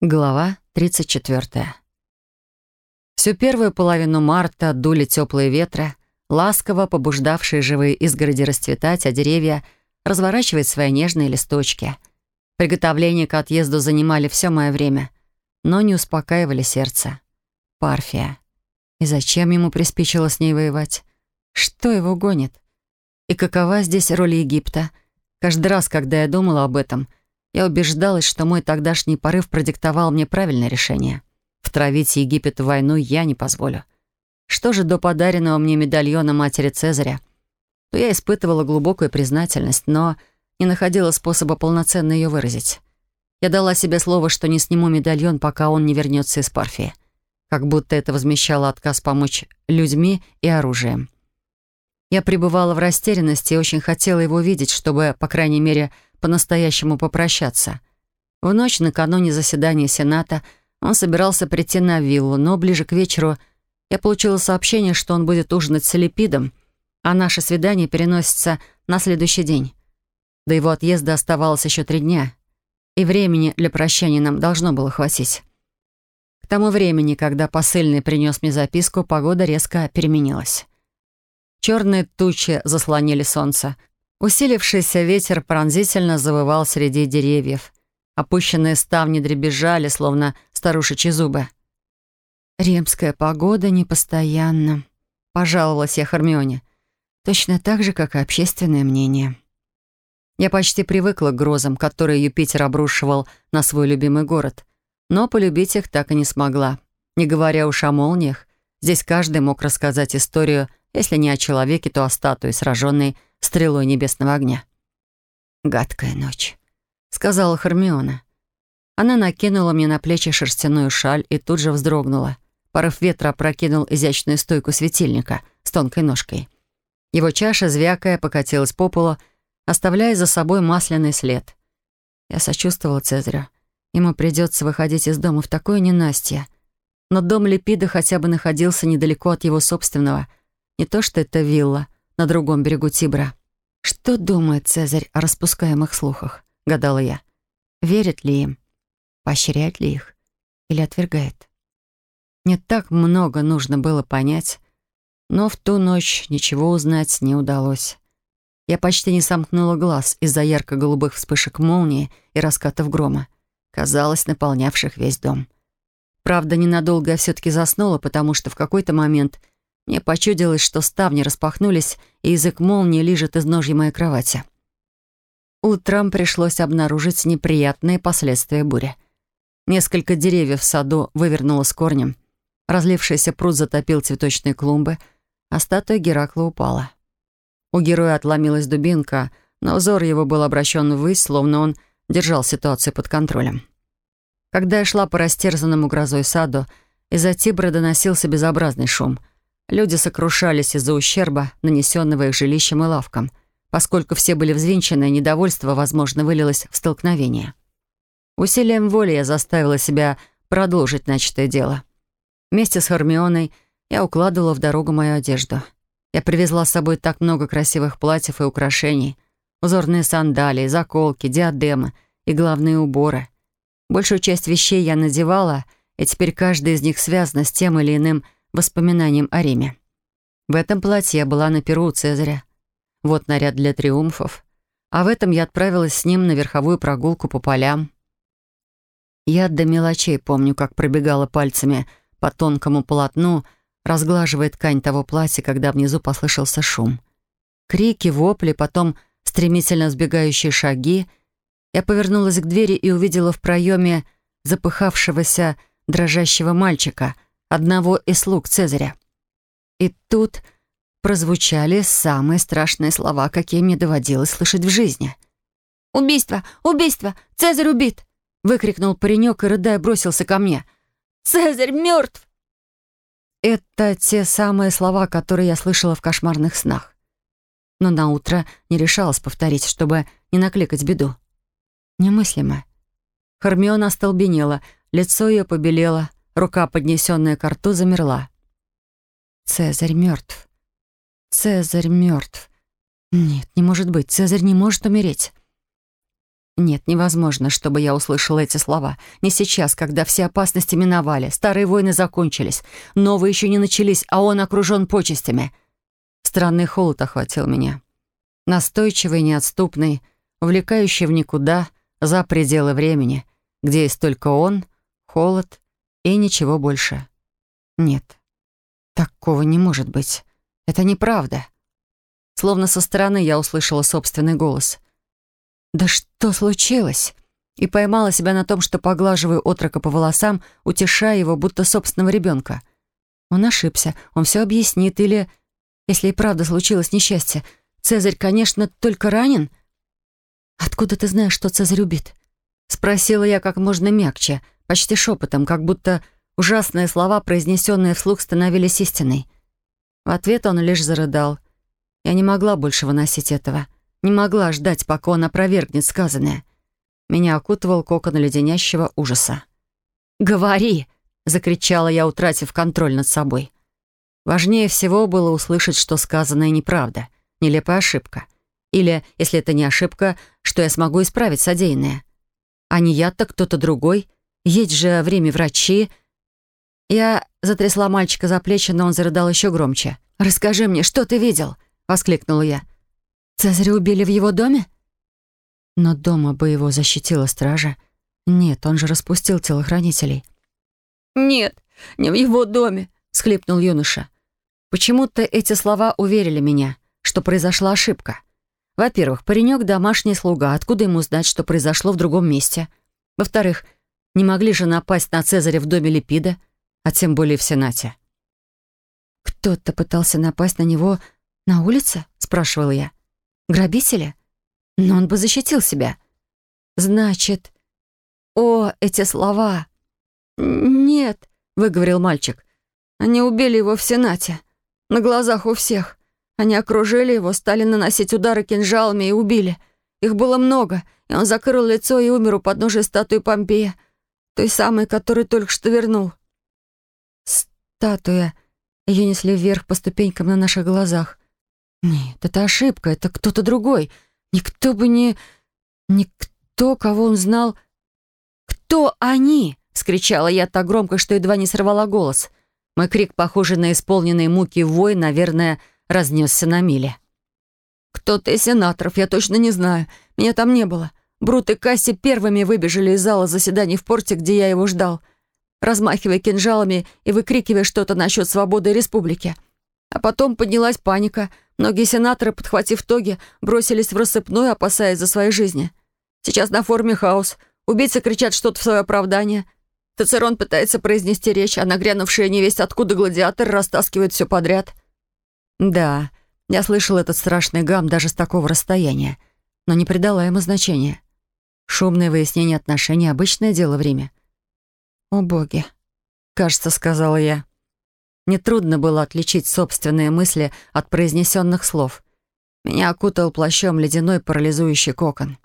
Глава 34. Всю первую половину марта дули теплые ветры, ласково побуждавшие живые изгороди расцветать, а деревья разворачивать свои нежные листочки. Приготовления к отъезду занимали все мое время, но не успокаивали сердце. Парфия. И зачем ему приспичило с ней воевать? Что его гонит? И какова здесь роль Египта? Каждый раз, когда я думала об этом, я убеждалась, что мой тогдашний порыв продиктовал мне правильное решение. Втравить Египет в войну я не позволю. Что же до подаренного мне медальона матери Цезаря? То я испытывала глубокую признательность, но не находила способа полноценно ее выразить. Я дала себе слово, что не сниму медальон, пока он не вернется из Парфии. Как будто это возмещало отказ помочь людьми и оружием. Я пребывала в растерянности и очень хотела его видеть, чтобы, по крайней мере, по-настоящему попрощаться. В ночь накануне заседания Сената он собирался прийти на виллу, но ближе к вечеру я получила сообщение, что он будет ужинать с Липидом, а наше свидание переносится на следующий день. До его отъезда оставалось еще три дня, и времени для прощания нам должно было хватить. К тому времени, когда посыльный принес мне записку, погода резко переменилась. Черные тучи заслонили солнце, Усилившийся ветер пронзительно завывал среди деревьев. Опущенные ставни дребезжали, словно старушечьи зубы. Римская погода непостоянна», — пожаловалась я Хармионе. «Точно так же, как и общественное мнение». Я почти привыкла к грозам, которые Юпитер обрушивал на свой любимый город. Но полюбить их так и не смогла. Не говоря уж о молниях, здесь каждый мог рассказать историю, если не о человеке, то о статуе, сраженной стрелой небесного огня. «Гадкая ночь», — сказала Хармиона. Она накинула мне на плечи шерстяную шаль и тут же вздрогнула. Порыв ветра опрокинул изящную стойку светильника с тонкой ножкой. Его чаша, звякая, покатилась по полу, оставляя за собой масляный след. Я сочувствовала Цезарю. Ему придется выходить из дома в такое ненастье. Но дом Липида хотя бы находился недалеко от его собственного. Не то что это вилла — на другом берегу Тибра. «Что думает Цезарь о распускаемых слухах?» — гадала я. «Верит ли им? Поощряет ли их? Или отвергает?» Не так много нужно было понять, но в ту ночь ничего узнать не удалось. Я почти не сомкнула глаз из-за ярко-голубых вспышек молнии и раскатов грома, казалось, наполнявших весь дом. Правда, ненадолго я все-таки заснула, потому что в какой-то момент — мне почудилось, что ставни распахнулись, и язык молнии лижет из ножья моей кровати. Утром пришлось обнаружить неприятные последствия бури. Несколько деревьев в саду вывернуло с корнем. Разлившийся пруд затопил цветочные клумбы, а статуя Геракла упала. У героя отломилась дубинка, но взор его был обращен ввысь, словно он держал ситуацию под контролем. Когда я шла по растерзанному грозой саду, из-за тибра доносился безобразный шум. Люди сокрушались из-за ущерба, нанесенного их жилищам и лавкам. Поскольку все были взвинчены, недовольство, возможно, вылилось в столкновение. Усилием воли я заставила себя продолжить начатое дело. Вместе с Хармионой я укладывала в дорогу мою одежду. Я привезла с собой так много красивых платьев и украшений, узорные сандалии, заколки, диадемы и главные уборы. Большую часть вещей я надевала, и теперь каждый из них связан с тем или иным – воспоминаниям о Риме. В этом платье я была на перу у Цезаря. Вот наряд для триумфов. А в этом я отправилась с ним на верховую прогулку по полям. Я до мелочей помню, как пробегала пальцами по тонкому полотну, разглаживая ткань того платья, когда внизу послышался шум. Крики, вопли, потом стремительно сбегающие шаги. Я повернулась к двери и увидела в проеме запыхавшегося, дрожащего мальчика — одного из слуг Цезаря. И тут прозвучали самые страшные слова, какие мне доводилось слышать в жизни. «Убийство! Убийство! Цезарь убит!» выкрикнул паренек и, рыдая, бросился ко мне. «Цезарь мертв!» Это те самые слова, которые я слышала в кошмарных снах. Но наутро не решалась повторить, чтобы не накликать беду. Немыслимо. Хармиона остолбенела, лицо ее побелело, Рука, поднесенная к рту, замерла. «Цезарь мертв. Цезарь мертв. Нет, не может быть. Цезарь не может умереть». Нет, невозможно, чтобы я услышала эти слова. Не сейчас, когда все опасности миновали, старые войны закончились, новые еще не начались, а он окружен почестями. Странный холод охватил меня. Настойчивый, неотступный, увлекающий в никуда, за пределы времени, где есть только он, холод и ничего больше. Нет, такого не может быть. Это неправда. Словно со стороны я услышала собственный голос. «Да что случилось?» и поймала себя на том, что поглаживаю отрока по волосам, утешая его, будто собственного ребенка. Он ошибся, он все объяснит, или... Если и правда случилось несчастье, Цезарь, конечно, только ранен. «Откуда ты знаешь, что Цезарь убит?» Спросила я как можно мягче — почти шепотом, как будто ужасные слова, произнесенные вслух, становились истиной. В ответ он лишь зарыдал. Я не могла больше выносить этого. Не могла ждать, пока он опровергнет сказанное. Меня окутывал кокон леденящего ужаса. «Говори!» — закричала я, утратив контроль над собой. Важнее всего было услышать, что сказанное неправда, нелепая ошибка. Или, если это не ошибка, что я смогу исправить содеянное. А не я, то кто-то другой — есть же время врачи. Я затрясла мальчика за плечи, но он зарыдал еще громче. «Расскажи мне, что ты видел?» — воскликнула я. «Цезаря убили в его доме?» Но дома бы его защитила стража. Нет, он же распустил телохранителей. «Нет, не в его доме», — схлипнул юноша. Почему-то эти слова уверили меня, что произошла ошибка. Во-первых, паренек — домашний слуга, откуда ему знать, что произошло в другом месте? Во-вторых, — не могли же напасть на Цезаря в доме Липида, а тем более в Сенате. «Кто-то пытался напасть на него на улице?» — спрашивал я. «Грабители? Но он бы защитил себя». «Значит...» «О, эти слова!» «Нет», — выговорил мальчик. «Они убили его в Сенате. На глазах у всех. Они окружили его, стали наносить удары кинжалами и убили. Их было много, и он закрыл лицо и умер у подножия статуи Помпея той самой, которую только что вернул. Статуя. Ее несли вверх по ступенькам на наших глазах. Нет, это ошибка, это кто-то другой. Никто бы не... Никто, кого он знал... «Кто они?» — вскричала я так громко, что едва не сорвала голос. Мой крик, похожий на исполненные муки вой, наверное, разнесся на миле. «Кто-то из сенаторов, я точно не знаю. Меня там не было. Брут и Касси первыми выбежали из зала заседаний в порте, где я его ждал, размахивая кинжалами и выкрикивая что-то насчет свободы и республики. А потом поднялась паника. Многие сенаторы, подхватив тоги, бросились в рассыпную, опасаясь за свои жизни. Сейчас на форуме хаос. Убийцы кричат что-то в свое оправдание. Тацерон пытается произнести речь, а нагрянувшая невесть откуда гладиатор растаскивает все подряд. Да, я слышал этот страшный гам даже с такого расстояния, но не придала ему значения. Шумное выяснение отношений — обычное дело в Риме. «О, боги!» — кажется, сказала я. Нетрудно было отличить собственные мысли от произнесенных слов. Меня окутал плащом ледяной парализующий кокон.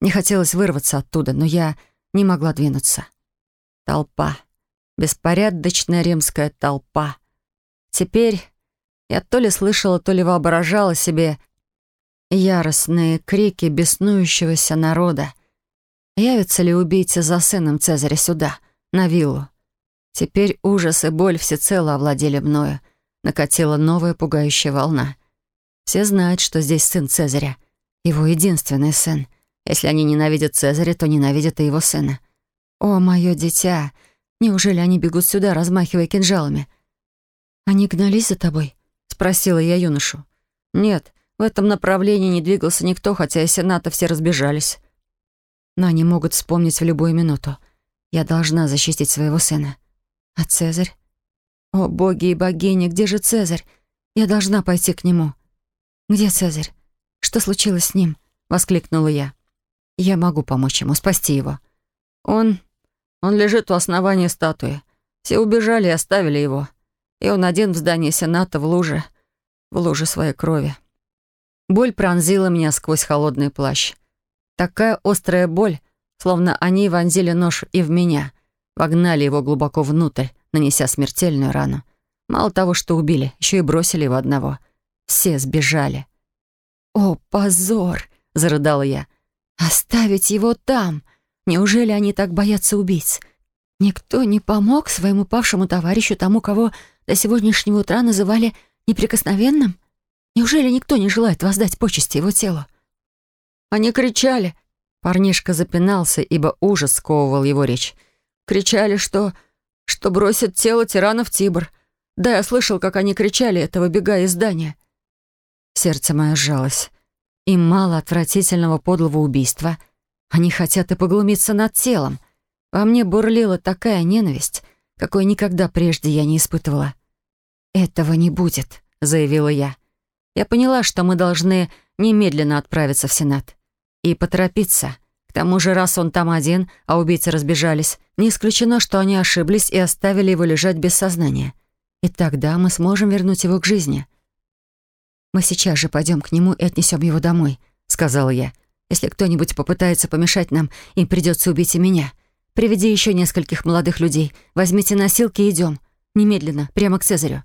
Не хотелось вырваться оттуда, но я не могла двинуться. Толпа. Беспорядочная римская толпа. Теперь я то ли слышала, то ли воображала себе яростные крики беснующегося народа, Явится ли убийца за сыном Цезаря сюда, на виллу? Теперь ужас и боль всецело овладели мною. Накатила новая пугающая волна. Все знают, что здесь сын Цезаря. Его единственный сын. Если они ненавидят Цезаря, то ненавидят и его сына. «О, мое дитя! Неужели они бегут сюда, размахивая кинжалами?» «Они гнались за тобой?» — спросила я юношу. «Нет, в этом направлении не двигался никто, хотя и сената все разбежались но они могут вспомнить в любую минуту. Я должна защитить своего сына. А Цезарь? О, боги и богини, где же Цезарь? Я должна пойти к нему. Где Цезарь? Что случилось с ним? Воскликнула я. Я могу помочь ему, спасти его. Он... он лежит у основания статуи. Все убежали и оставили его. И он один в здании Сената в луже, в луже своей крови. Боль пронзила меня сквозь холодный плащ. Такая острая боль, словно они вонзили нож и в меня, вогнали его глубоко внутрь, нанеся смертельную рану. Мало того, что убили, еще и бросили его одного. Все сбежали. «О, позор!» — зарыдал я. «Оставить его там! Неужели они так боятся убийц? Никто не помог своему павшему товарищу, тому, кого до сегодняшнего утра называли неприкосновенным? Неужели никто не желает воздать почести его телу? Они кричали. Парнишка запинался, ибо ужас сковывал его речь. Кричали, что... что бросят тело тирана в Тибр. Да, я слышал, как они кричали это, выбегая из здания. Сердце мое сжалось. Им мало отвратительного подлого убийства. Они хотят и поглумиться над телом. Во мне бурлила такая ненависть, какой никогда прежде я не испытывала. «Этого не будет», — заявила я. Я поняла, что мы должны немедленно отправиться в Сенат. И поторопиться. К тому же, раз он там один, а убийцы разбежались, не исключено, что они ошиблись и оставили его лежать без сознания. И тогда мы сможем вернуть его к жизни. «Мы сейчас же пойдем к нему и отнесем его домой», — сказала я. «Если кто-нибудь попытается помешать нам, им придется убить и меня. Приведи еще нескольких молодых людей, возьмите носилки и идем. Немедленно, прямо к Цезарю».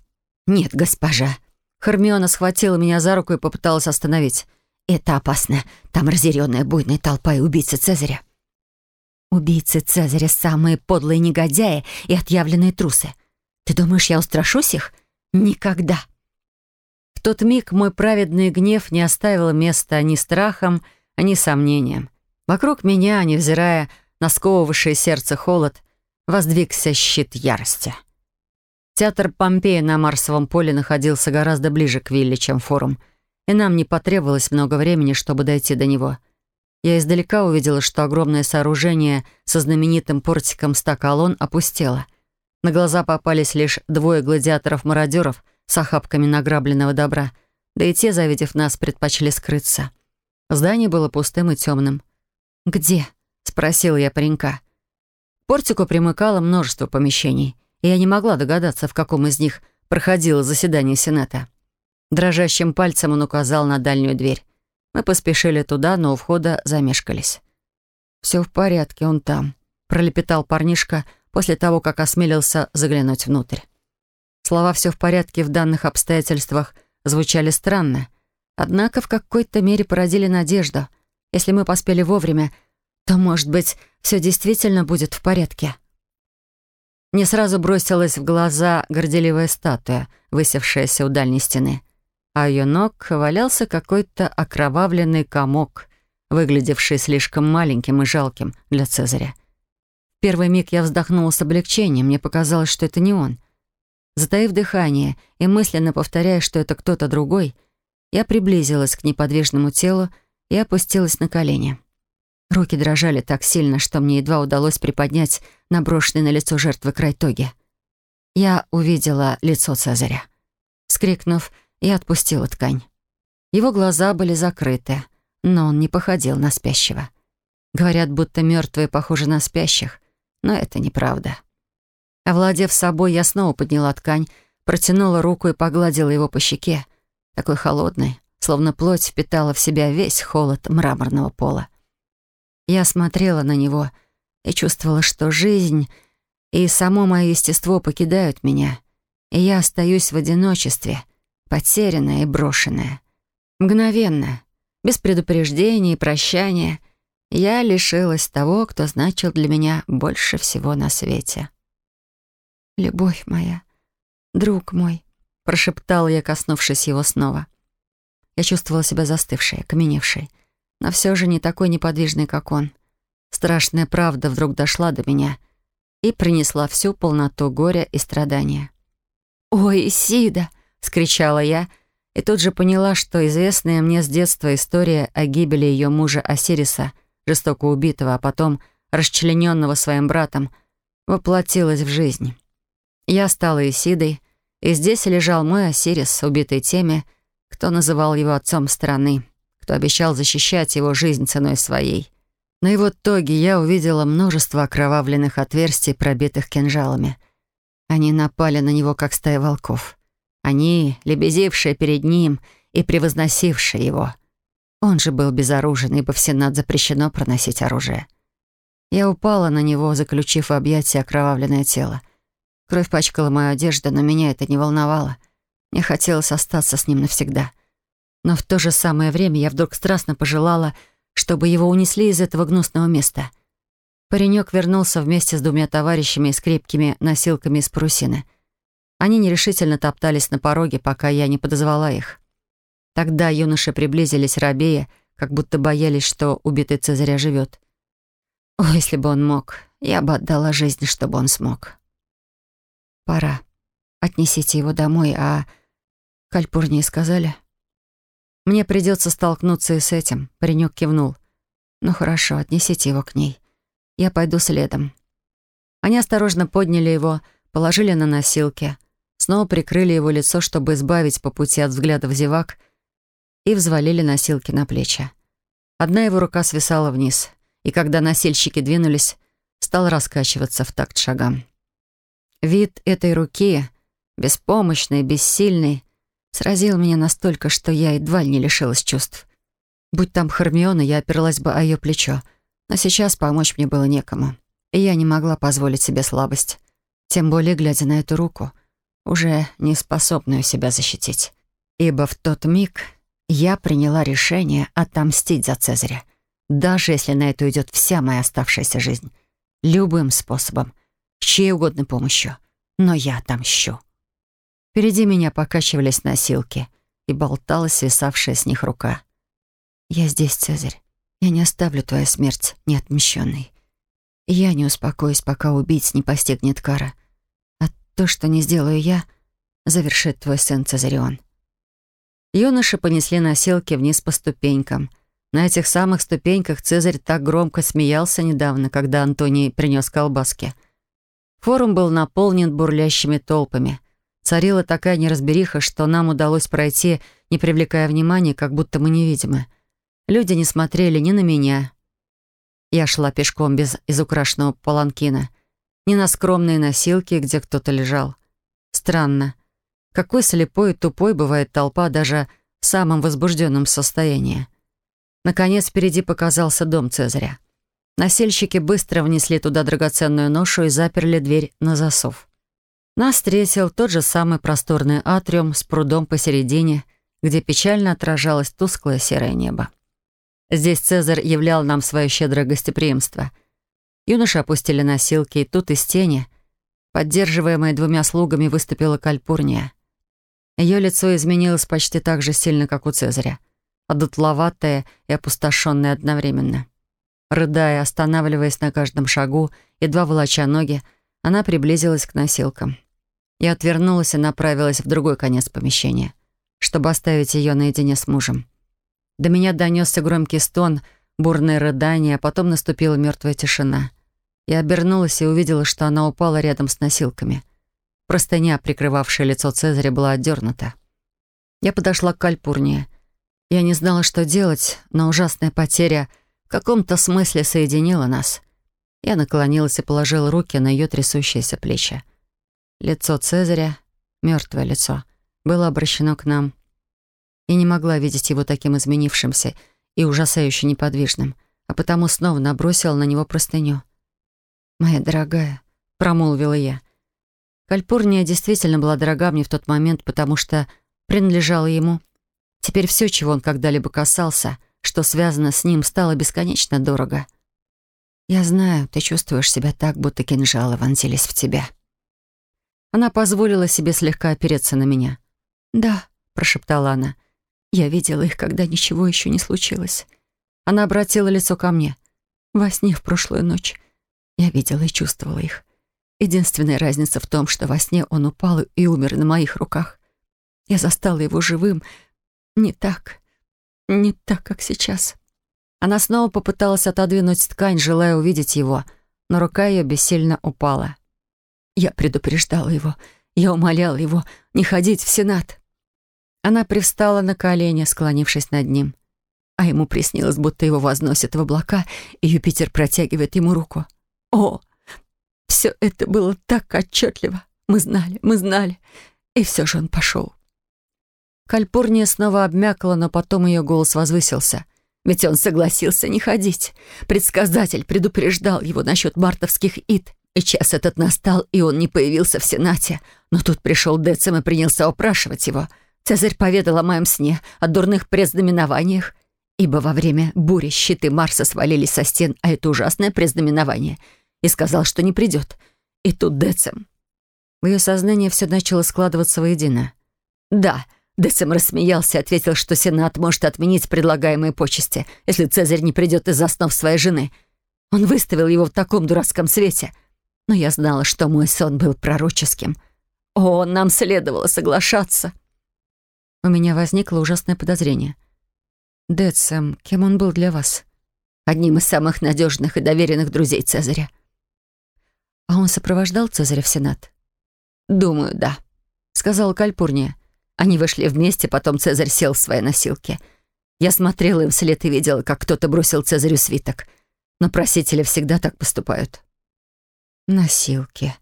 «Нет, госпожа». Хармиона схватила меня за руку и попыталась остановить. Это опасно. Там разъяренная буйная толпа и убийцы Цезаря. Убийцы Цезаря — самые подлые негодяи и отъявленные трусы. Ты думаешь, я устрашусь их? Никогда. В тот миг мой праведный гнев не оставил места ни страхом, ни сомнениям. Вокруг меня, невзирая на сковывавшее сердце холод, воздвигся щит ярости. Театр Помпея на Марсовом поле находился гораздо ближе к Вилле, чем форум — и нам не потребовалось много времени, чтобы дойти до него. Я издалека увидела, что огромное сооружение со знаменитым портиком ста колонн опустело. На глаза попались лишь двое гладиаторов-мародеров с охапками награбленного добра, да и те, завидев нас, предпочли скрыться. Здание было пустым и темным. «Где?» — спросила я паренька. Портику примыкало множество помещений, и я не могла догадаться, в каком из них проходило заседание Сената. Дрожащим пальцем он указал на дальнюю дверь. Мы поспешили туда, но у входа замешкались. «Все в порядке, он там», — пролепетал парнишка после того, как осмелился заглянуть внутрь. Слова «все в порядке» в данных обстоятельствах звучали странно, однако в какой-то мере породили надежду. Если мы поспели вовремя, то, может быть, все действительно будет в порядке. Не сразу бросилась в глаза горделивая статуя, высевшаяся у дальней стены а ее ног валялся какой-то окровавленный комок, выглядевший слишком маленьким и жалким для Цезаря. В первый миг я вздохнула с облегчением, мне показалось, что это не он. Затаив дыхание и мысленно повторяя, что это кто-то другой, я приблизилась к неподвижному телу и опустилась на колени. Руки дрожали так сильно, что мне едва удалось приподнять наброшенный на лицо жертвы край тоги. Я увидела лицо Цезаря. Скрикнув, и отпустила ткань. Его глаза были закрыты, но он не походил на спящего. Говорят, будто мертвые похожи на спящих, но это неправда. Овладев собой, я снова подняла ткань, протянула руку и погладила его по щеке, такой холодной, словно плоть впитала в себя весь холод мраморного пола. Я смотрела на него и чувствовала, что жизнь и само мое естество покидают меня, и я остаюсь в одиночестве — потерянная и брошенная. Мгновенно, без предупреждения и прощания, я лишилась того, кто значил для меня больше всего на свете. «Любовь моя, друг мой», — прошептал я, коснувшись его снова. Я чувствовала себя застывшей, окаменевшей, но все же не такой неподвижной, как он. Страшная правда вдруг дошла до меня и принесла всю полноту горя и страдания. «Ой, сида — скричала я, и тут же поняла, что известная мне с детства история о гибели ее мужа Осириса, жестоко убитого, а потом расчлененного своим братом, воплотилась в жизнь. Я стала Исидой, и здесь лежал мой Осирис, убитый теми, кто называл его отцом страны, кто обещал защищать его жизнь ценой своей. На его тоге я увидела множество окровавленных отверстий, пробитых кинжалами. Они напали на него, как стая волков. Они, лебезившие перед ним и превозносившие его. Он же был безоружен, ибо в Сенат запрещено проносить оружие. Я упала на него, заключив в объятия окровавленное тело. Кровь пачкала мою одежду, но меня это не волновало. Мне хотелось остаться с ним навсегда. Но в то же самое время я вдруг страстно пожелала, чтобы его унесли из этого гнусного места. Паренек вернулся вместе с двумя товарищами и скрипкими носилками из парусины — они нерешительно топтались на пороге, пока я не подозвала их. Тогда юноши приблизились рабея, как будто боялись, что убитый Цезаря живет. О, если бы он мог, я бы отдала жизнь, чтобы он смог. Пора. Отнесите его домой, а Кальпурнии сказали. Мне придется столкнуться и с этим. Паренек кивнул. Ну хорошо, отнесите его к ней. Я пойду следом. Они осторожно подняли его, положили на носилки — снова прикрыли его лицо, чтобы избавить по пути от взглядов зевак, и взвалили носилки на плечи. Одна его рука свисала вниз, и когда носильщики двинулись, стал раскачиваться в такт шагам. Вид этой руки, беспомощной, бессильный, сразил меня настолько, что я едва не лишилась чувств. Будь там Хармиона, я оперлась бы о ее плечо, но сейчас помочь мне было некому, и я не могла позволить себе слабость, тем более глядя на эту руку — уже не способную себя защитить. Ибо в тот миг я приняла решение отомстить за Цезаря, даже если на это уйдет вся моя оставшаяся жизнь. Любым способом, с чьей угодно помощью. Но я отомщу. Впереди меня покачивались носилки, и болталась свисавшая с них рука. «Я здесь, Цезарь. Я не оставлю твою смерть неотмещенной. Я не успокоюсь, пока убийц не постигнет кара. То, что не сделаю я, завершит твой сын Цезарион. Юноши понесли носилки вниз по ступенькам. На этих самых ступеньках Цезарь так громко смеялся недавно, когда Антоний принес колбаски. Форум был наполнен бурлящими толпами. Царила такая неразбериха, что нам удалось пройти, не привлекая внимания, как будто мы невидимы. Люди не смотрели ни на меня. Я шла пешком без изукрашенного паланкина ни на скромные носилки, где кто-то лежал. Странно, какой слепой и тупой бывает толпа даже в самом возбужденном состоянии. Наконец впереди показался дом Цезаря. Насельщики быстро внесли туда драгоценную ношу и заперли дверь на засов. Нас встретил тот же самый просторный атриум с прудом посередине, где печально отражалось тусклое серое небо. Здесь Цезарь являл нам свое щедрое гостеприимство — Юноша опустили носилки, и тут из тени, поддерживаемая двумя слугами, выступила Кальпурния. Ее лицо изменилось почти так же сильно, как у Цезаря, одутловатое и опустошенное одновременно. Рыдая, останавливаясь на каждом шагу, едва волоча ноги, она приблизилась к носилкам. Я отвернулась и направилась в другой конец помещения, чтобы оставить ее наедине с мужем. До меня донесся громкий стон, бурное рыдание, а потом наступила мертвая тишина. Я обернулась и увидела, что она упала рядом с носилками. Простыня, прикрывавшая лицо Цезаря, была отдернута. Я подошла к Кальпурнии. Я не знала, что делать, но ужасная потеря в каком-то смысле соединила нас. Я наклонилась и положила руки на ее трясущиеся плечи. Лицо Цезаря, мертвое лицо, было обращено к нам. Я не могла видеть его таким изменившимся и ужасающе неподвижным, а потому снова набросила на него простыню — «Моя дорогая», — промолвила я. Кальпурния действительно была дорога мне в тот момент, потому что принадлежала ему. Теперь все, чего он когда-либо касался, что связано с ним, стало бесконечно дорого. «Я знаю, ты чувствуешь себя так, будто кинжалы вонзились в тебя». Она позволила себе слегка опереться на меня. «Да», — прошептала она, — «я видела их, когда ничего еще не случилось». Она обратила лицо ко мне. «Во сне в прошлую ночь. Я видела и чувствовала их. Единственная разница в том, что во сне он упал и умер на моих руках. Я застала его живым. Не так. Не так, как сейчас. Она снова попыталась отодвинуть ткань, желая увидеть его, но рука ее бессильно упала. Я предупреждала его. Я умоляла его не ходить в Сенат. Она привстала на колени, склонившись над ним. А ему приснилось, будто его возносят в облака, и Юпитер протягивает ему руку. О, все это было так отчетливо. Мы знали, мы знали. И все же он пошел. Кальпурния снова обмякла, но потом ее голос возвысился. Ведь он согласился не ходить. Предсказатель предупреждал его насчет мартовских ид. И час этот настал, и он не появился в Сенате. Но тут пришел Децим и принялся упрашивать его. Цезарь поведал о моем сне, о дурных предзнаменованиях. Ибо во время бури щиты Марса свалились со стен, а это ужасное предзнаменование — и сказал, что не придет. И тут Децем. В ее сознании все начало складываться воедино. «Да», — Децем рассмеялся и ответил, что Сенат может отменить предлагаемые почести, если Цезарь не придет из-за снов своей жены. Он выставил его в таком дурацком свете. Но я знала, что мой сон был пророческим. О, нам следовало соглашаться. У меня возникло ужасное подозрение. «Децем, кем он был для вас?» «Одним из самых надежных и доверенных друзей Цезаря», а он сопровождал Цезаря в Сенат? «Думаю, да», — сказала Кальпурния. Они вышли вместе, потом Цезарь сел в своей носилке. Я смотрела им вслед и видела, как кто-то бросил Цезарю свиток. Но просители всегда так поступают. Носилки.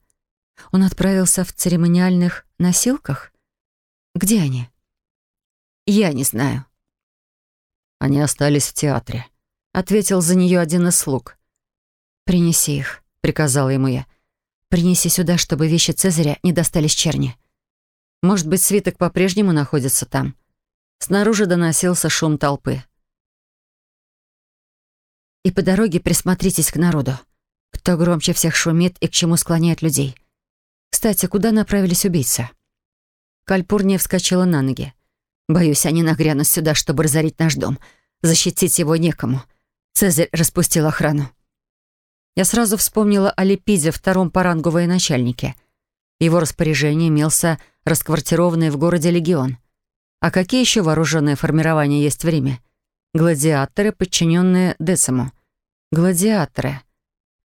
Он отправился в церемониальных носилках? Где они? Я не знаю. Они остались в театре. Ответил за нее один из слуг. «Принеси их», — приказала ему я. Принеси сюда, чтобы вещи Цезаря не достались черни. Может быть, свиток по-прежнему находится там. Снаружи доносился шум толпы. И по дороге присмотритесь к народу. Кто громче всех шумит и к чему склоняет людей. Кстати, куда направились убийцы? Кальпурния вскочила на ноги. «Боюсь, они нагрянут сюда, чтобы разорить наш дом. Защитить его некому. Цезарь распустил охрану. Я сразу вспомнила о Лепиде, втором по рангу военачальнике. Его распоряжение имелся расквартированный в городе легион. А какие еще вооруженные формирования есть в Риме? Гладиаторы, подчиненные Децему. Гладиаторы.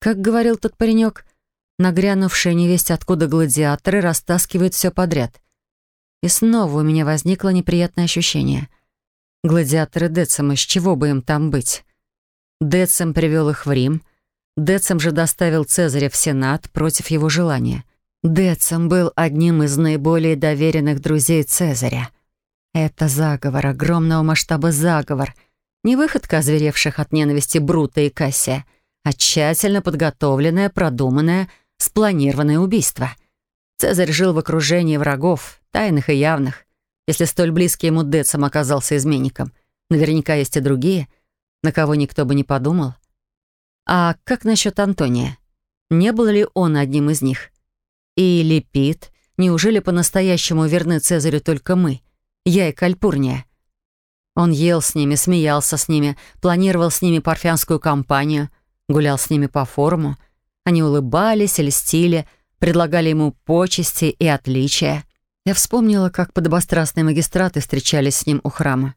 Как говорил тот паренек, нагрянувшие невесть откуда гладиаторы растаскивают все подряд. И снова у меня возникло неприятное ощущение. Гладиаторы Децима, с чего бы им там быть? Децим привел их в Рим — Децем же доставил Цезаря в Сенат против его желания. Децем был одним из наиболее доверенных друзей Цезаря. Это заговор, огромного масштаба заговор. Не выходка озверевших от ненависти Брута и Кассия, а тщательно подготовленное, продуманное, спланированное убийство. Цезарь жил в окружении врагов, тайных и явных. Если столь близкий ему Децем оказался изменником, наверняка есть и другие, на кого никто бы не подумал — а как насчет Антония? Не был ли он одним из них? Или Пит? Неужели по-настоящему верны Цезарю только мы? Я и Кальпурния. Он ел с ними, смеялся с ними, планировал с ними парфянскую кампанию, гулял с ними по форуму. Они улыбались, льстили, предлагали ему почести и отличия. Я вспомнила, как подобострастные магистраты встречались с ним у храма.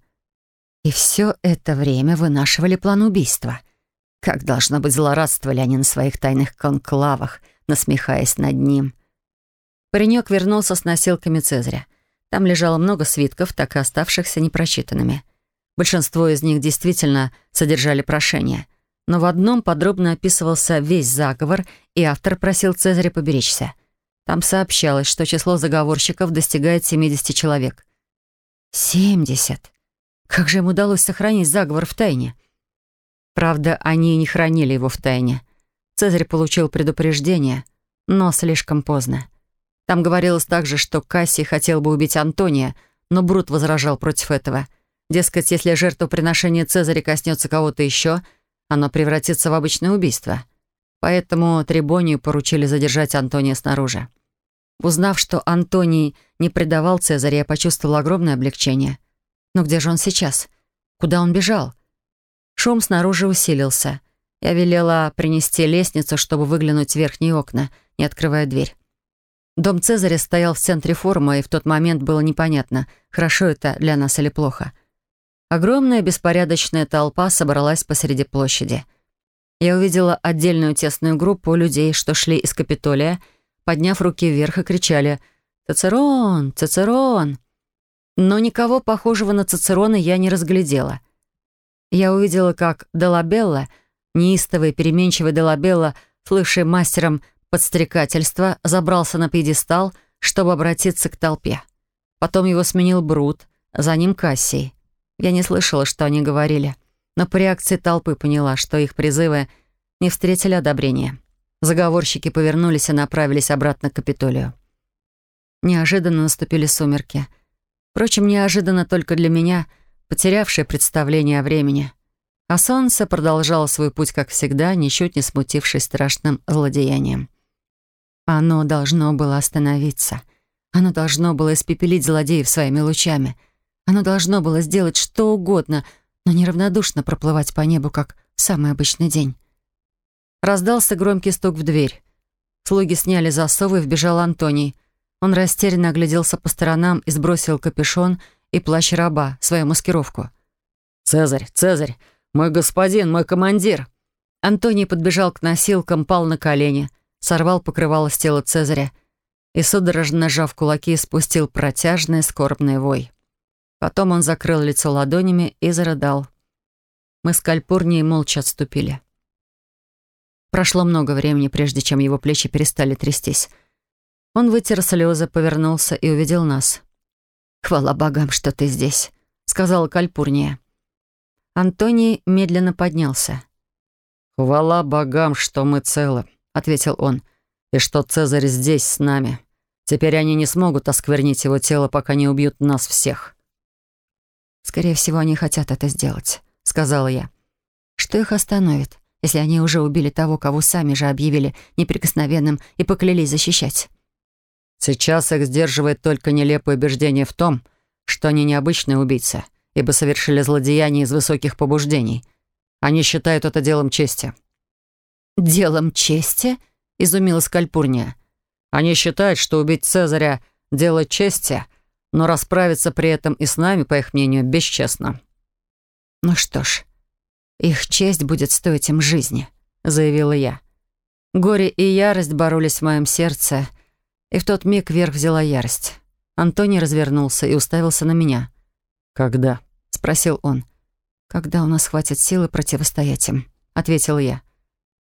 И все это время вынашивали план убийства — как должно быть злорадствовали они на своих тайных конклавах, насмехаясь над ним. Паренек вернулся с носилками Цезаря. Там лежало много свитков, так и оставшихся непрочитанными. Большинство из них действительно содержали прошения. Но в одном подробно описывался весь заговор, и автор просил Цезаря поберечься. Там сообщалось, что число заговорщиков достигает 70 человек. 70! Как же им удалось сохранить заговор в тайне? Правда, они не хранили его в тайне. Цезарь получил предупреждение, но слишком поздно. Там говорилось также, что Кассий хотел бы убить Антония, но Брут возражал против этого. Дескать, если жертвоприношение Цезаря коснется кого-то еще, оно превратится в обычное убийство. Поэтому Трибонию поручили задержать Антония снаружи. Узнав, что Антоний не предавал Цезаря, я почувствовала огромное облегчение. Но где же он сейчас? Куда он бежал? Шум снаружи усилился. Я велела принести лестницу, чтобы выглянуть в верхние окна, не открывая дверь. Дом Цезаря стоял в центре форума, и в тот момент было непонятно, хорошо это для нас или плохо. Огромная беспорядочная толпа собралась посреди площади. Я увидела отдельную тесную группу людей, что шли из Капитолия, подняв руки вверх и кричали «Цицерон! Цицерон!». Но никого похожего на Цицерона я не разглядела — я увидела, как Долабелла, неистовый переменчивый Долабелла, слыша мастером подстрекательства, забрался на пьедестал, чтобы обратиться к толпе. Потом его сменил Брут, за ним Кассий. Я не слышала, что они говорили, но по реакции толпы поняла, что их призывы не встретили одобрения. Заговорщики повернулись и направились обратно к Капитолию. Неожиданно наступили сумерки. Впрочем, неожиданно только для меня — потерявшая представление о времени. А солнце продолжало свой путь, как всегда, ничуть не смутившись страшным злодеянием. Оно должно было остановиться. Оно должно было испепелить злодеев своими лучами. Оно должно было сделать что угодно, но неравнодушно проплывать по небу, как самый обычный день. Раздался громкий стук в дверь. Слуги сняли засовы, и вбежал Антоний. Он растерянно огляделся по сторонам и сбросил капюшон — и плащ раба, свою маскировку. «Цезарь, Цезарь! Мой господин, мой командир!» Антоний подбежал к носилкам, пал на колени, сорвал покрывало с тела Цезаря и, судорожно сжав кулаки, спустил протяжный скорбный вой. Потом он закрыл лицо ладонями и зарыдал. Мы с Кальпурнией молча отступили. Прошло много времени, прежде чем его плечи перестали трястись. Он вытер слезы, повернулся и увидел нас. «Хвала богам, что ты здесь», — сказала Кальпурния. Антоний медленно поднялся. «Хвала богам, что мы целы», — ответил он, — «и что Цезарь здесь с нами. Теперь они не смогут осквернить его тело, пока не убьют нас всех». «Скорее всего, они хотят это сделать», — сказала я. «Что их остановит, если они уже убили того, кого сами же объявили неприкосновенным и поклялись защищать?» Сейчас их сдерживает только нелепое убеждение в том, что они необычные убийцы, ибо совершили злодеяние из высоких побуждений. Они считают это делом чести». «Делом чести?» — изумилась Кальпурния. «Они считают, что убить Цезаря — дело чести, но расправиться при этом и с нами, по их мнению, бесчестно». «Ну что ж, их честь будет стоить им жизни», — заявила я. Горе и ярость боролись в моем сердце — и в тот миг вверх взяла ярость. Антоний развернулся и уставился на меня. «Когда?» — спросил он. «Когда у нас хватит силы противостоять им?» — ответил я.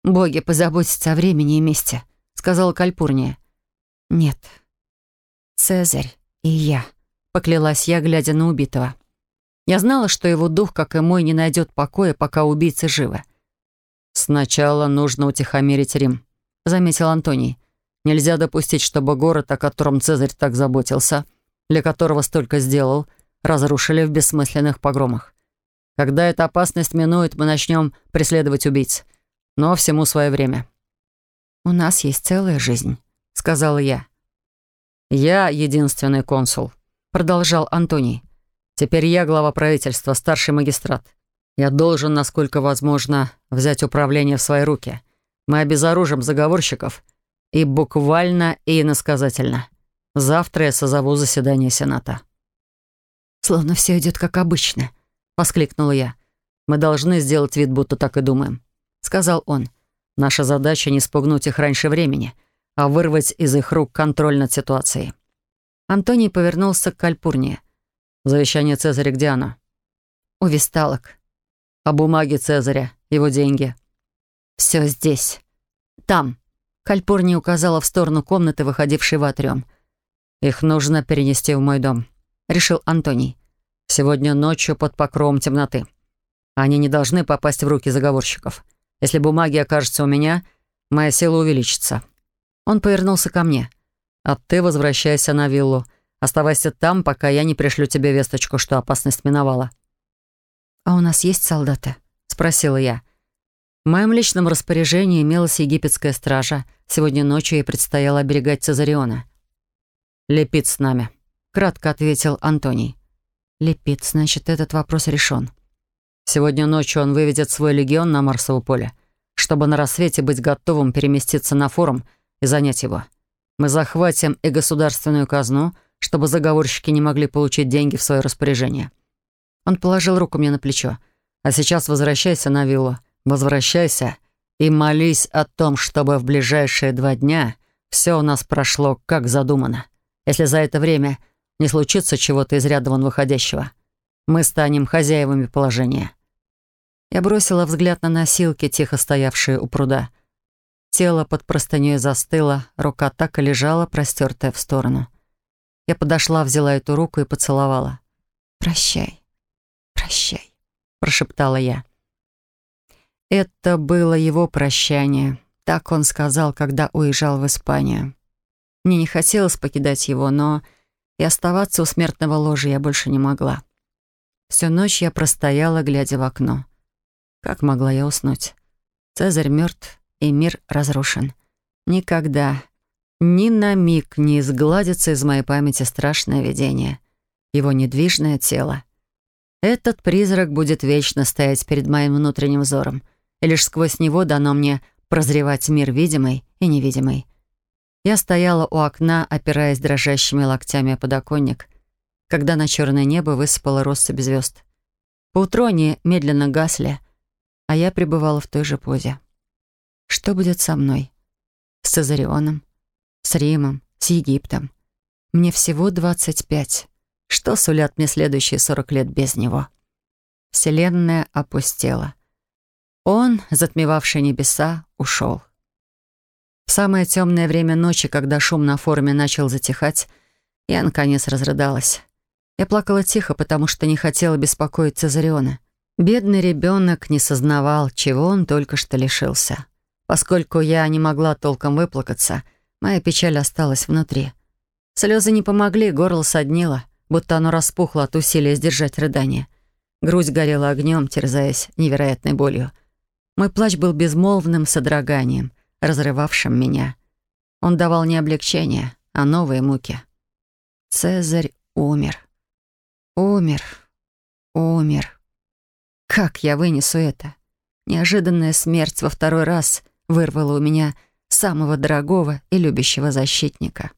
«Боги позаботятся о времени и месте», — сказала Кальпурния. «Нет. Цезарь и я», — поклялась я, глядя на убитого. Я знала, что его дух, как и мой, не найдет покоя, пока убийцы живы. «Сначала нужно утихомирить Рим», — заметил Антоний. Нельзя допустить, чтобы город, о котором Цезарь так заботился, для которого столько сделал, разрушили в бессмысленных погромах. Когда эта опасность минует, мы начнем преследовать убийц. Но всему свое время. «У нас есть целая жизнь», — сказала я. «Я единственный консул», — продолжал Антоний. «Теперь я глава правительства, старший магистрат. Я должен, насколько возможно, взять управление в свои руки. Мы обезоружим заговорщиков и буквально, и иносказательно. Завтра я созову заседание Сената. «Словно все идет как обычно», — воскликнула я. «Мы должны сделать вид, будто так и думаем», — сказал он. «Наша задача — не спугнуть их раньше времени, а вырвать из их рук контроль над ситуацией». Антоний повернулся к Кальпурне. «Завещание Цезаря где оно?» «У висталок». «А «О бумаге Цезаря, его деньги». «Все здесь. Там». Кальпурни указала в сторону комнаты, выходившей в атриум. «Их нужно перенести в мой дом», — решил Антоний. «Сегодня ночью под покровом темноты. Они не должны попасть в руки заговорщиков. Если бумаги окажутся у меня, моя сила увеличится». Он повернулся ко мне. «А ты возвращайся на виллу. Оставайся там, пока я не пришлю тебе весточку, что опасность миновала». «А у нас есть солдаты?» — спросила я. В моем личном распоряжении имелась египетская стража. Сегодня ночью ей предстояло оберегать Цезариона. «Лепит с нами», — кратко ответил Антоний. «Лепит, значит, этот вопрос решен». «Сегодня ночью он выведет свой легион на Марсово поле, чтобы на рассвете быть готовым переместиться на форум и занять его. Мы захватим и государственную казну, чтобы заговорщики не могли получить деньги в свое распоряжение». Он положил руку мне на плечо. «А сейчас возвращайся на виллу». Возвращайся и молись о том, чтобы в ближайшие два дня все у нас прошло как задумано. Если за это время не случится чего-то из ряда вон выходящего, мы станем хозяевами положения». Я бросила взгляд на носилки, тихо стоявшие у пруда. Тело под простыней застыло, рука так и лежала, простертая в сторону. Я подошла, взяла эту руку и поцеловала. «Прощай, прощай», — прошептала я. Это было его прощание. Так он сказал, когда уезжал в Испанию. Мне не хотелось покидать его, но и оставаться у смертного ложа я больше не могла. Всю ночь я простояла, глядя в окно. Как могла я уснуть? Цезарь мертв, и мир разрушен. Никогда, ни на миг не изгладится из моей памяти страшное видение. Его недвижное тело. Этот призрак будет вечно стоять перед моим внутренним взором — и лишь сквозь него дано мне прозревать мир видимый и невидимый. Я стояла у окна, опираясь дрожащими локтями о подоконник, когда на черное небо высыпала россыпь звезд. Поутру они медленно гасли, а я пребывала в той же позе. Что будет со мной? С Цезарионом? С Римом? С Египтом? Мне всего 25. Что сулят мне следующие 40 лет без него? Вселенная опустела. Он, затмевавший небеса, ушел. В самое темное время ночи, когда шум на форуме начал затихать, я, наконец, разрыдалась. Я плакала тихо, потому что не хотела беспокоить Цезариона. Бедный ребенок не сознавал, чего он только что лишился. Поскольку я не могла толком выплакаться, моя печаль осталась внутри. Слезы не помогли, горло соднило, будто оно распухло от усилия сдержать рыдание. Грудь горела огнем, терзаясь невероятной болью. Мой плач был безмолвным содроганием, разрывавшим меня. Он давал не облегчение, а новые муки. Цезарь умер. Умер. Умер. Как я вынесу это? Неожиданная смерть во второй раз вырвала у меня самого дорогого и любящего защитника.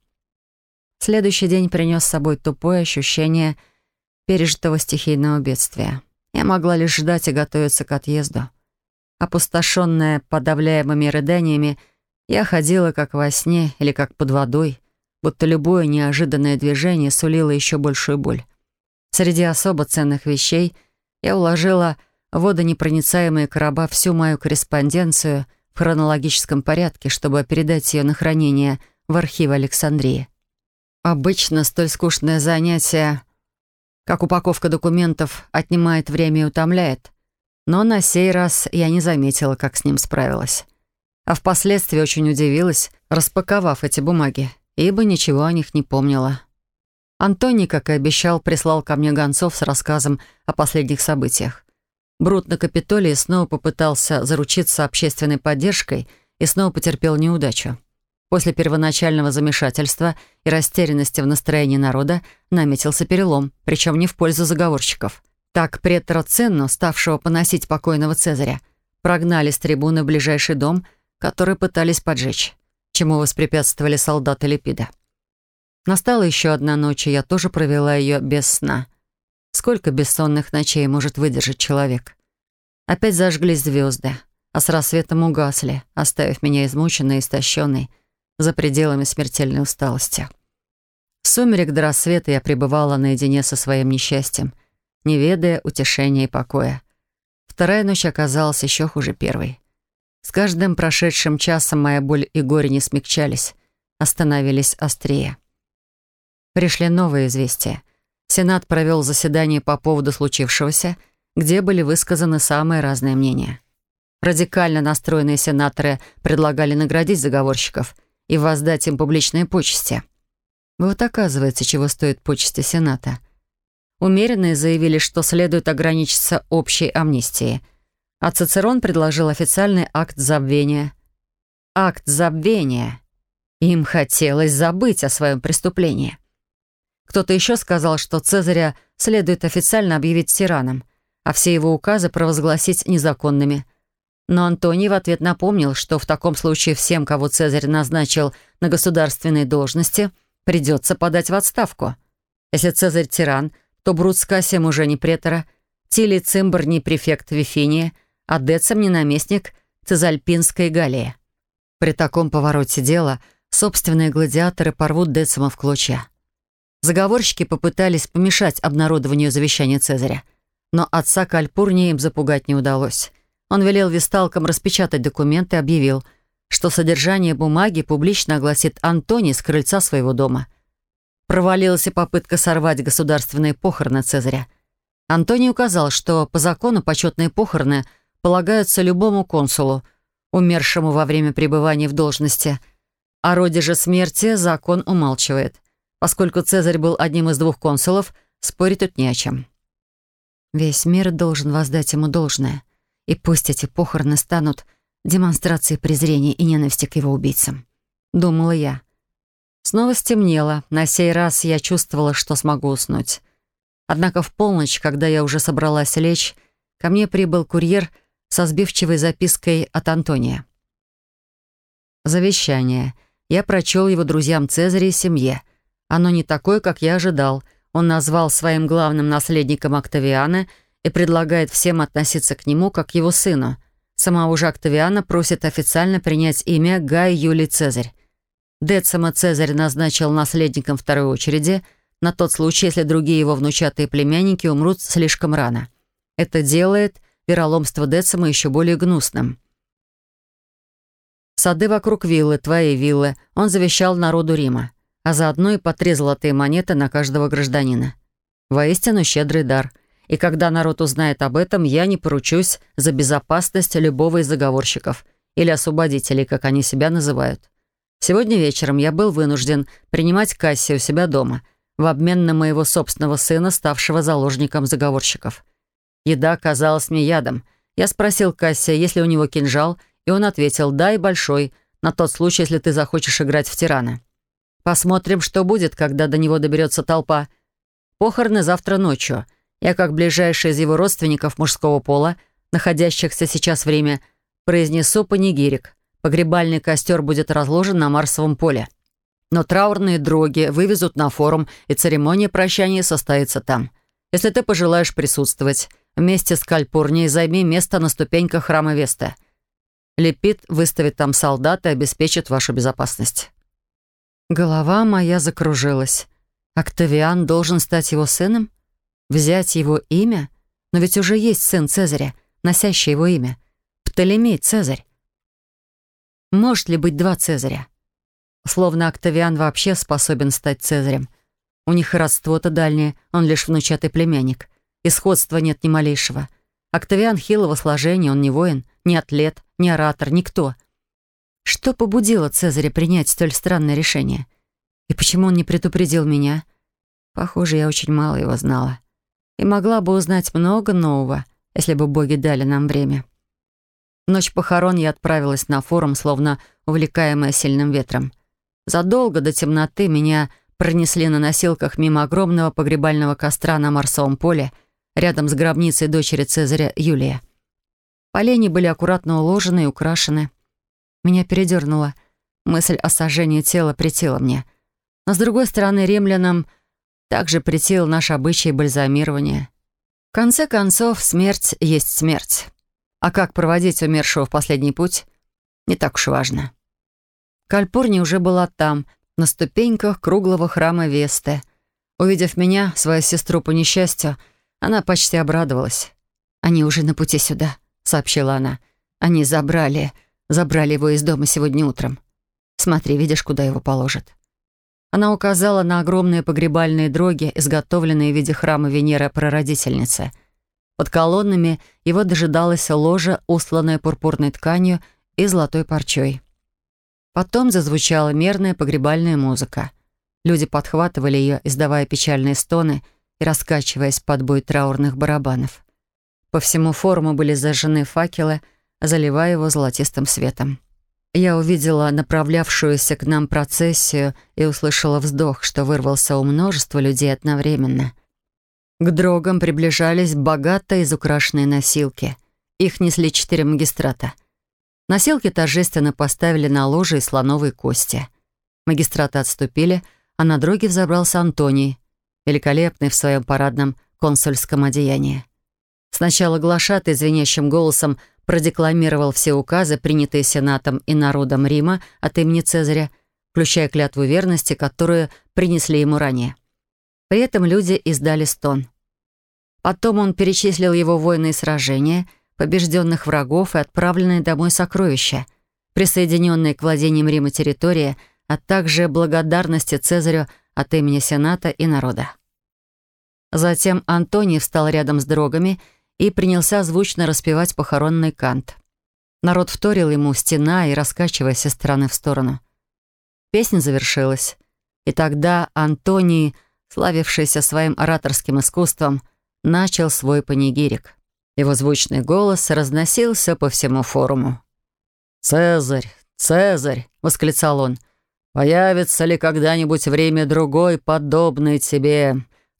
Следующий день принес с собой тупое ощущение пережитого стихийного бедствия. Я могла лишь ждать и готовиться к отъезду. Опустошенная подавляемыми рыданиями, я ходила как во сне или как под водой, будто любое неожиданное движение сулило еще большую боль. Среди особо ценных вещей я уложила в водонепроницаемые короба всю мою корреспонденцию в хронологическом порядке, чтобы передать ее на хранение в архив Александрии. Обычно столь скучное занятие, как упаковка документов, отнимает время и утомляет — но на сей раз я не заметила, как с ним справилась. А впоследствии очень удивилась, распаковав эти бумаги, ибо ничего о них не помнила. Антоний, как и обещал, прислал ко мне гонцов с рассказом о последних событиях. Брут на Капитолии снова попытался заручиться общественной поддержкой и снова потерпел неудачу. После первоначального замешательства и растерянности в настроении народа наметился перелом, причем не в пользу заговорщиков — так претро Ценно, ставшего поносить покойного Цезаря, прогнали с трибуны ближайший дом, который пытались поджечь, чему воспрепятствовали солдаты Липида. Настала еще одна ночь, и я тоже провела ее без сна. Сколько бессонных ночей может выдержать человек? Опять зажглись звезды, а с рассветом угасли, оставив меня измученной и истощенной за пределами смертельной усталости. С сумерек до рассвета я пребывала наедине со своим несчастьем — не ведая утешения и покоя. Вторая ночь оказалась еще хуже первой. С каждым прошедшим часом моя боль и горе не смягчались, а острее. Пришли новые известия. Сенат провел заседание по поводу случившегося, где были высказаны самые разные мнения. Радикально настроенные сенаторы предлагали наградить заговорщиков и воздать им публичные почести. Вот оказывается, чего стоит почести Сената — Умеренные заявили, что следует ограничиться общей амнистией. А Цицерон предложил официальный акт забвения. Акт забвения. Им хотелось забыть о своем преступлении. Кто-то еще сказал, что Цезаря следует официально объявить тираном, а все его указы провозгласить незаконными. Но Антоний в ответ напомнил, что в таком случае всем, кого Цезарь назначил на государственные должности, придется подать в отставку. Если Цезарь тиран — то Бруцкасием уже не претора, Тилий Цимбр не префект Вифиния, а Децем не наместник Цезальпинской Галлии. При таком повороте дела собственные гладиаторы порвут Децема в клочья. Заговорщики попытались помешать обнародованию завещания Цезаря, но отца Кальпурния им запугать не удалось. Он велел висталкам распечатать документы и объявил, что содержание бумаги публично огласит Антоний с крыльца своего дома — провалилась и попытка сорвать государственные похороны Цезаря. Антоний указал, что по закону почетные похороны полагаются любому консулу, умершему во время пребывания в должности. О родиже смерти закон умалчивает. Поскольку Цезарь был одним из двух консулов, спорить тут не о чем. Весь мир должен воздать ему должное. И пусть эти похороны станут демонстрацией презрения и ненависти к его убийцам. Думала я. Снова стемнело. На сей раз я чувствовала, что смогу уснуть. Однако в полночь, когда я уже собралась лечь, ко мне прибыл курьер со сбивчивой запиской от Антония. Завещание. Я прочел его друзьям Цезаря и семье. Оно не такое, как я ожидал. Он назвал своим главным наследником Октавиана и предлагает всем относиться к нему как к его сыну. Самого же Октавиана просит официально принять имя Гай Юлий Цезарь. Децима Цезарь назначил наследником второй очереди на тот случай, если другие его внучатые племянники умрут слишком рано. Это делает вероломство Децима еще более гнусным. Сады вокруг виллы, твоей виллы, он завещал народу Рима, а заодно и по три золотые монеты на каждого гражданина. Воистину щедрый дар. И когда народ узнает об этом, я не поручусь за безопасность любого из заговорщиков или освободителей, как они себя называют. Сегодня вечером я был вынужден принимать Касси у себя дома в обмен на моего собственного сына, ставшего заложником заговорщиков. Еда казалась мне ядом. Я спросил Касси, есть ли у него кинжал, и он ответил «да» и «большой», на тот случай, если ты захочешь играть в тирана. Посмотрим, что будет, когда до него доберется толпа. Похороны завтра ночью. Я, как ближайший из его родственников мужского пола, находящихся сейчас в Риме, произнесу панигирик. Погребальный костер будет разложен на Марсовом поле. Но траурные дроги вывезут на форум, и церемония прощания состоится там. Если ты пожелаешь присутствовать, вместе с Кальпурней займи место на ступеньках храма Веста. Лепит выставит там солдат и обеспечит вашу безопасность. Голова моя закружилась. Октавиан должен стать его сыном? Взять его имя? Но ведь уже есть сын Цезаря, носящий его имя. Птолемей Цезарь. Может ли быть два Цезаря? Словно Октавиан вообще способен стать Цезарем. У них родство-то дальнее, он лишь внучатый племянник. Исходства нет ни малейшего. Октавиан хилого сложения, он не воин, не атлет, не оратор, никто. Что побудило Цезаря принять столь странное решение? И почему он не предупредил меня? Похоже, я очень мало его знала. И могла бы узнать много нового, если бы боги дали нам время. Ночь похорон я отправилась на форум, словно увлекаемая сильным ветром. Задолго до темноты меня пронесли на носилках мимо огромного погребального костра на Марсовом поле, рядом с гробницей дочери Цезаря Юлия. Полени были аккуратно уложены и украшены. Меня передернуло. Мысль о сожжении тела притила мне. Но, с другой стороны, римлянам также притил наш обычай бальзамирования. В конце концов, смерть есть смерть. А как проводить умершего в последний путь, не так уж важно. Кальпурни уже была там, на ступеньках круглого храма Весты. Увидев меня, свою сестру по несчастью, она почти обрадовалась. «Они уже на пути сюда», — сообщила она. «Они забрали, забрали его из дома сегодня утром. Смотри, видишь, куда его положат». Она указала на огромные погребальные дроги, изготовленные в виде храма Венеры Прародительницы. Под колоннами его дожидалась ложа, усланная пурпурной тканью и золотой парчой. Потом зазвучала мерная погребальная музыка. Люди подхватывали ее, издавая печальные стоны и раскачиваясь под бой траурных барабанов. По всему форуму были зажжены факелы, заливая его золотистым светом. Я увидела направлявшуюся к нам процессию и услышала вздох, что вырвался у множества людей одновременно. К дрогам приближались богато изукрашенные носилки. Их несли четыре магистрата. Носилки торжественно поставили на ложе и слоновые кости. Магистраты отступили, а на дроге взобрался Антоний, великолепный в своем парадном консульском одеянии. Сначала глашатый звенящим голосом продекламировал все указы, принятые Сенатом и народом Рима от имени Цезаря, включая клятву верности, которую принесли ему ранее. При этом люди издали стон. Потом он перечислил его войны и сражения, побежденных врагов и отправленные домой сокровища, присоединенные к владениям Рима территории, а также благодарности Цезарю от имени Сената и народа. Затем Антоний встал рядом с дрогами и принялся звучно распевать похоронный кант. Народ вторил ему, стена и раскачиваясь из стороны в сторону. Песня завершилась, и тогда Антоний славившийся своим ораторским искусством, начал свой панигирик. Его звучный голос разносился по всему форуму. «Цезарь! Цезарь!» — восклицал он. «Появится ли когда-нибудь время другой, подобное тебе,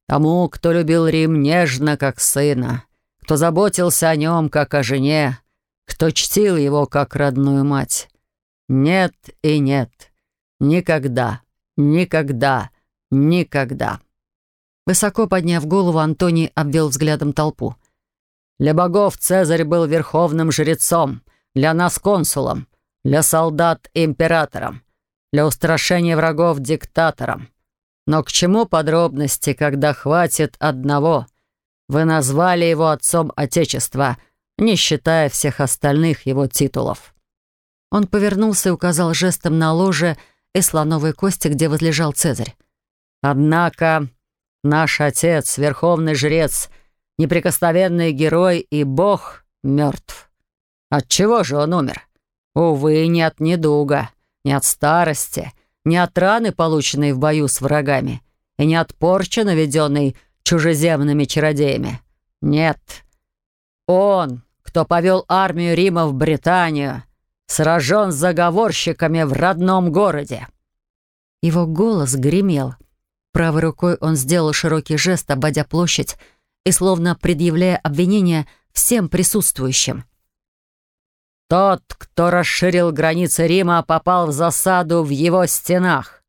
тому, кто любил Рим нежно, как сына, кто заботился о нем, как о жене, кто чтил его, как родную мать? Нет и нет. Никогда, никогда!» Никогда. Высоко подняв голову, Антоний обвел взглядом толпу. Для богов Цезарь был верховным жрецом, для нас консулом, для солдат императором, для устрашения врагов диктатором. Но к чему подробности, когда хватит одного? Вы назвали его отцом Отечества, не считая всех остальных его титулов. Он повернулся и указал жестом на ложе и слоновой кости, где возлежал Цезарь. Однако наш отец, верховный жрец, неприкосновенный герой и бог мертв. От чего же он умер? Увы, не от недуга, не от старости, не от раны, полученной в бою с врагами, и не от порчи, наведенной чужеземными чародеями. Нет. Он, кто повел армию Рима в Британию, сражен с заговорщиками в родном городе. Его голос гремел — Правой рукой он сделал широкий жест, обводя площадь и словно предъявляя обвинение всем присутствующим. «Тот, кто расширил границы Рима, попал в засаду в его стенах.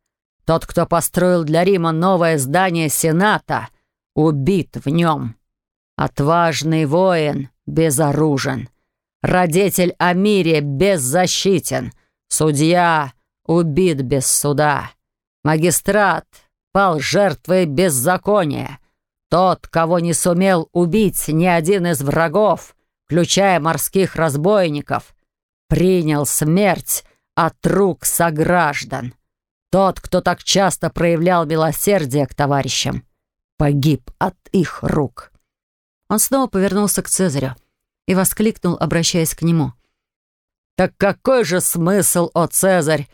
Тот, кто построил для Рима новое здание Сената, убит в нем. Отважный воин безоружен. Родитель о мире беззащитен. Судья убит без суда. Магистрат пал жертвой беззакония. Тот, кого не сумел убить ни один из врагов, включая морских разбойников, принял смерть от рук сограждан. Тот, кто так часто проявлял милосердие к товарищам, погиб от их рук. Он снова повернулся к Цезарю и воскликнул, обращаясь к нему. «Так какой же смысл, о Цезарь,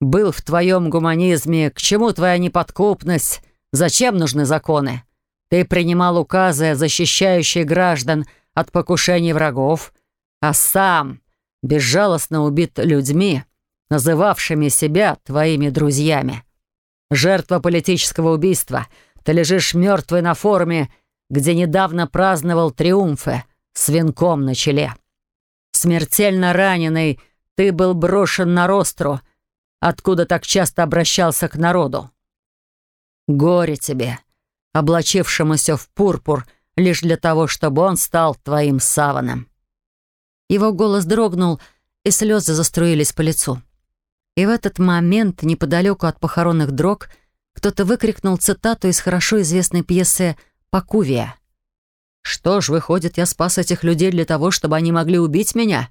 был в твоем гуманизме, к чему твоя неподкупность, зачем нужны законы? Ты принимал указы, защищающие граждан от покушений врагов, а сам безжалостно убит людьми, называвшими себя твоими друзьями. Жертва политического убийства. Ты лежишь мертвый на форуме, где недавно праздновал триумфы с венком на челе. Смертельно раненый, ты был брошен на ростру — откуда так часто обращался к народу. Горе тебе, облачившемуся в пурпур лишь для того, чтобы он стал твоим саваном. Его голос дрогнул, и слезы заструились по лицу. И в этот момент, неподалеку от похоронных дрог, кто-то выкрикнул цитату из хорошо известной пьесы «Пакувия». «Что ж, выходит, я спас этих людей для того, чтобы они могли убить меня?»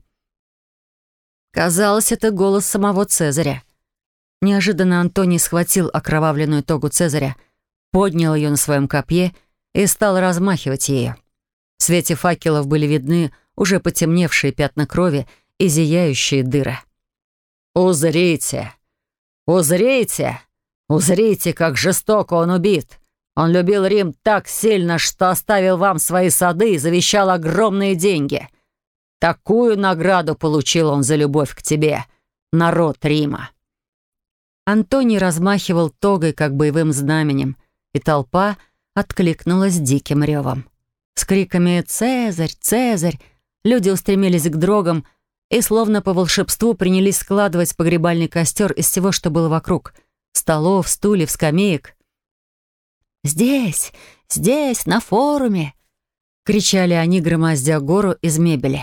Казалось, это голос самого Цезаря. Неожиданно Антоний схватил окровавленную тогу Цезаря, поднял ее на своем копье и стал размахивать ею. В свете факелов были видны уже потемневшие пятна крови и зияющие дыры. «Узрите! Узрите! Узрите, как жестоко он убит! Он любил Рим так сильно, что оставил вам свои сады и завещал огромные деньги. Такую награду получил он за любовь к тебе, народ Рима!» Антоний размахивал тогой, как боевым знаменем, и толпа откликнулась диким ревом. С криками «Цезарь! Цезарь!» люди устремились к дрогам и, словно по волшебству, принялись складывать погребальный костер из всего, что было вокруг — столов, стульев, скамеек. «Здесь! Здесь! На форуме!» — кричали они, громоздя гору из мебели.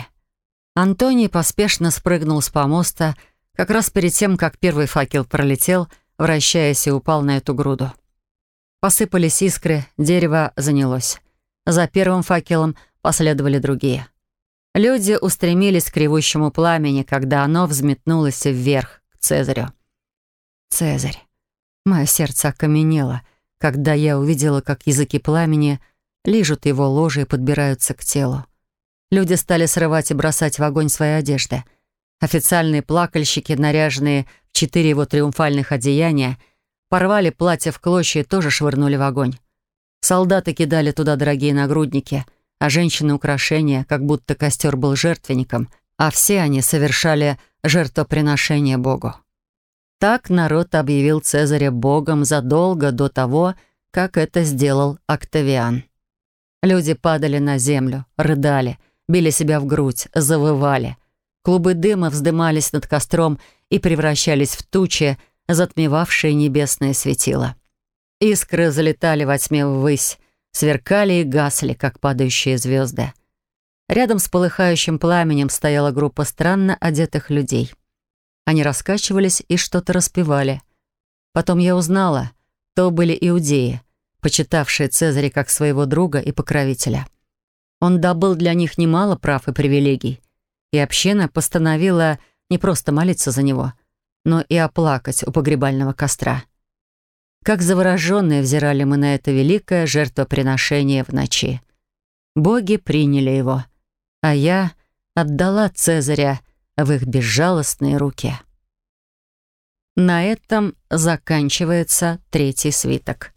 Антоний поспешно спрыгнул с помоста — как раз перед тем, как первый факел пролетел, вращаясь и упал на эту груду. Посыпались искры, дерево занялось. За первым факелом последовали другие. Люди устремились к ревущему пламени, когда оно взметнулось вверх, к Цезарю. «Цезарь!» Мое сердце окаменело, когда я увидела, как языки пламени лижут его ложи и подбираются к телу. Люди стали срывать и бросать в огонь свои одежды — Официальные плакальщики, наряженные в четыре его триумфальных одеяния, порвали платье в клочья и тоже швырнули в огонь. Солдаты кидали туда дорогие нагрудники, а женщины — украшения, как будто костер был жертвенником, а все они совершали жертвоприношение Богу. Так народ объявил Цезаря Богом задолго до того, как это сделал Октавиан. Люди падали на землю, рыдали, били себя в грудь, завывали. Клубы дыма вздымались над костром и превращались в тучи, затмевавшие небесное светило. Искры залетали во тьме ввысь, сверкали и гасли, как падающие звезды. Рядом с полыхающим пламенем стояла группа странно одетых людей. Они раскачивались и что-то распевали. Потом я узнала, то были иудеи, почитавшие Цезаря как своего друга и покровителя. Он добыл для них немало прав и привилегий, и община постановила не просто молиться за него, но и оплакать у погребального костра. Как завороженные взирали мы на это великое жертвоприношение в ночи. Боги приняли его, а я отдала Цезаря в их безжалостные руки. На этом заканчивается третий свиток.